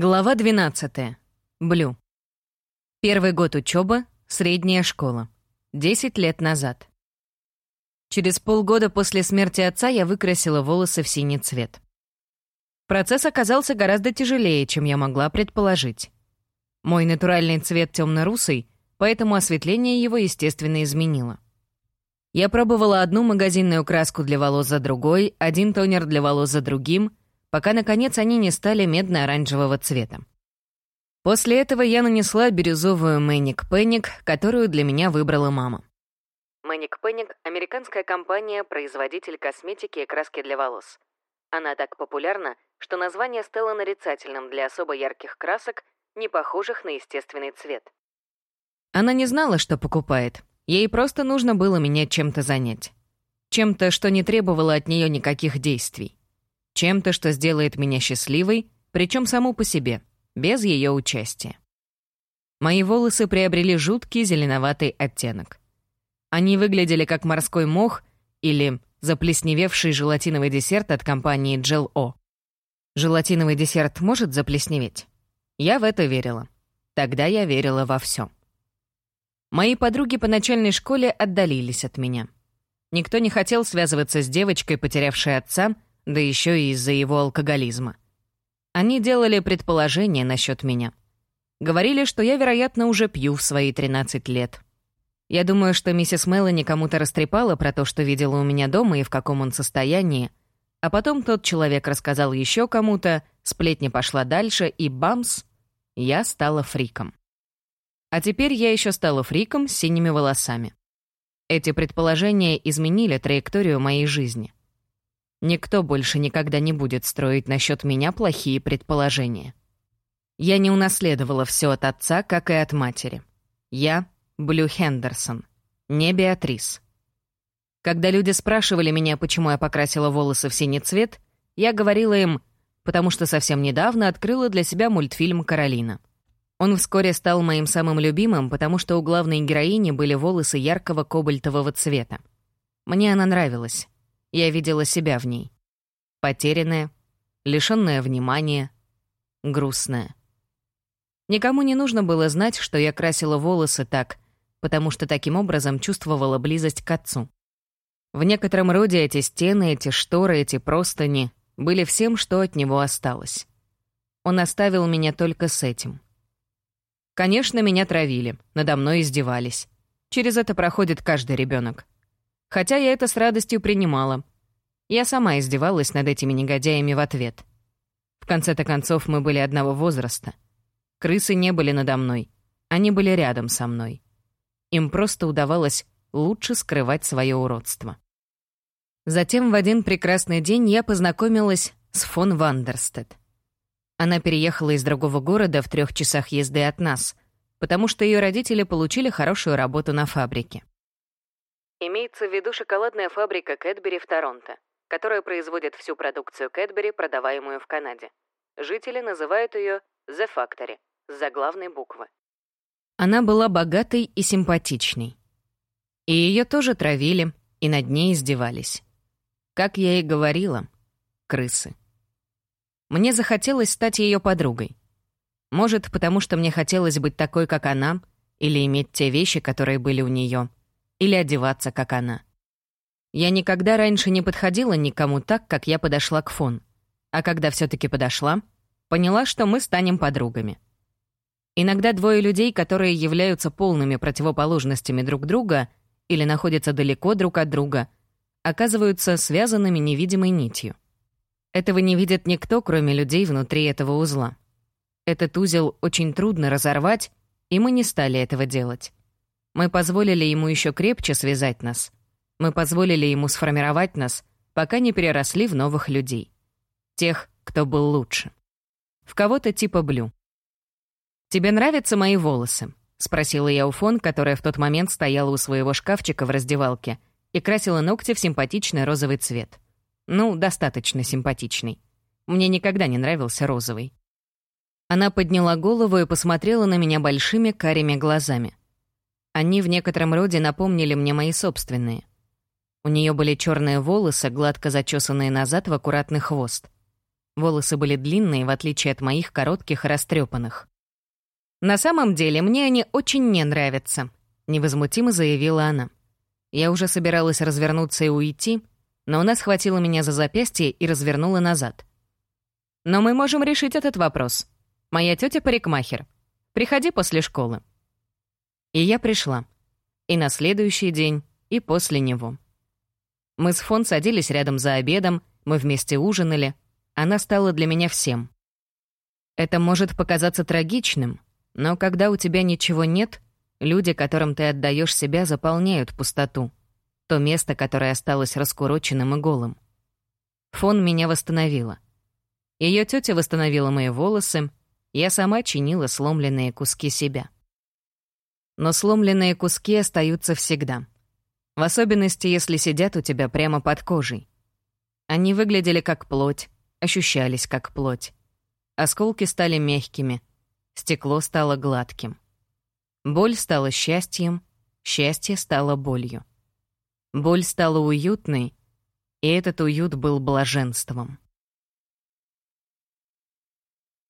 Глава 12. Блю. Первый год учёбы, средняя школа. 10 лет назад. Через полгода после смерти отца я выкрасила волосы в синий цвет. Процесс оказался гораздо тяжелее, чем я могла предположить. Мой натуральный цвет тёмно-русый, поэтому осветление его, естественно, изменило. Я пробовала одну магазинную краску для волос за другой, один тонер для волос за другим — пока, наконец, они не стали медно-оранжевого цвета. После этого я нанесла бирюзовую Мэник Пенник, которую для меня выбрала мама. Мэник Пенник — американская компания, производитель косметики и краски для волос. Она так популярна, что название стало нарицательным для особо ярких красок, не похожих на естественный цвет. Она не знала, что покупает. Ей просто нужно было меня чем-то занять. Чем-то, что не требовало от нее никаких действий чем-то, что сделает меня счастливой, причем саму по себе, без ее участия. Мои волосы приобрели жуткий зеленоватый оттенок. Они выглядели как морской мох или заплесневевший желатиновый десерт от компании Gel O. Желатиновый десерт может заплесневеть? Я в это верила. Тогда я верила во все. Мои подруги по начальной школе отдалились от меня. Никто не хотел связываться с девочкой, потерявшей отца, да еще и из-за его алкоголизма. Они делали предположения насчет меня. Говорили, что я, вероятно, уже пью в свои 13 лет. Я думаю, что миссис Мелани кому-то растрепала про то, что видела у меня дома и в каком он состоянии, а потом тот человек рассказал еще кому-то, сплетня пошла дальше, и бамс, я стала фриком. А теперь я еще стала фриком с синими волосами. Эти предположения изменили траекторию моей жизни. Никто больше никогда не будет строить насчет меня плохие предположения. Я не унаследовала все от отца, как и от матери. Я — Блю Хендерсон, не Беатрис. Когда люди спрашивали меня, почему я покрасила волосы в синий цвет, я говорила им, потому что совсем недавно открыла для себя мультфильм «Каролина». Он вскоре стал моим самым любимым, потому что у главной героини были волосы яркого кобальтового цвета. Мне она нравилась. Я видела себя в ней. Потерянная, лишённая внимания, грустная. Никому не нужно было знать, что я красила волосы так, потому что таким образом чувствовала близость к отцу. В некотором роде эти стены, эти шторы, эти простыни были всем, что от него осталось. Он оставил меня только с этим. Конечно, меня травили, надо мной издевались. Через это проходит каждый ребенок. Хотя я это с радостью принимала. Я сама издевалась над этими негодяями в ответ. В конце-то концов, мы были одного возраста. Крысы не были надо мной. Они были рядом со мной. Им просто удавалось лучше скрывать свое уродство. Затем в один прекрасный день я познакомилась с фон Вандерстед. Она переехала из другого города в трех часах езды от нас, потому что ее родители получили хорошую работу на фабрике. Имеется в виду шоколадная фабрика Кэтбери в Торонто, которая производит всю продукцию Кэтбери, продаваемую в Канаде. Жители называют ее «The Factory» с заглавной буквы. Она была богатой и симпатичной. И ее тоже травили, и над ней издевались. Как я и говорила, крысы. Мне захотелось стать ее подругой. Может, потому что мне хотелось быть такой, как она, или иметь те вещи, которые были у нее или одеваться, как она. Я никогда раньше не подходила никому так, как я подошла к Фон. А когда все таки подошла, поняла, что мы станем подругами. Иногда двое людей, которые являются полными противоположностями друг друга или находятся далеко друг от друга, оказываются связанными невидимой нитью. Этого не видит никто, кроме людей внутри этого узла. Этот узел очень трудно разорвать, и мы не стали этого делать. Мы позволили ему еще крепче связать нас. Мы позволили ему сформировать нас, пока не переросли в новых людей. Тех, кто был лучше. В кого-то типа Блю. «Тебе нравятся мои волосы?» — спросила я у Фон, которая в тот момент стояла у своего шкафчика в раздевалке и красила ногти в симпатичный розовый цвет. Ну, достаточно симпатичный. Мне никогда не нравился розовый. Она подняла голову и посмотрела на меня большими карими глазами. Они в некотором роде напомнили мне мои собственные. У нее были черные волосы, гладко зачесанные назад в аккуратный хвост. Волосы были длинные, в отличие от моих коротких и растрепанных. «На самом деле, мне они очень не нравятся», — невозмутимо заявила она. Я уже собиралась развернуться и уйти, но она схватила меня за запястье и развернула назад. «Но мы можем решить этот вопрос. Моя тетя парикмахер. Приходи после школы». И я пришла. И на следующий день, и после него. Мы с Фон садились рядом за обедом, мы вместе ужинали. Она стала для меня всем. Это может показаться трагичным, но когда у тебя ничего нет, люди, которым ты отдаешь себя, заполняют пустоту. То место, которое осталось раскуроченным и голым. Фон меня восстановила. Ее тетя восстановила мои волосы, я сама чинила сломленные куски себя. Но сломленные куски остаются всегда. В особенности, если сидят у тебя прямо под кожей. Они выглядели как плоть, ощущались как плоть. Осколки стали мягкими, Стекло стало гладким. Боль стала счастьем, счастье стало болью. Боль стала уютной, и этот уют был блаженством.